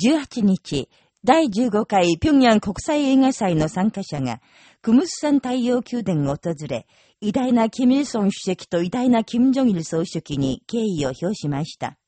18日、第15回平壌国際映画祭の参加者が、クムスサン太陽宮殿を訪れ、偉大なキム・イルソン主席と偉大なキム・ジョン・イル総書記に敬意を表しました。